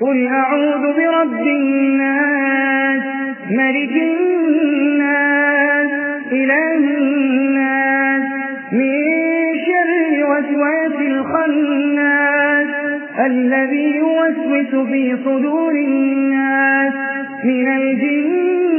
قل أعوذ برب الناس ملك الناس إله الناس من شر وسواس الخناس الذي يوسوس في صدور الناس من الجنة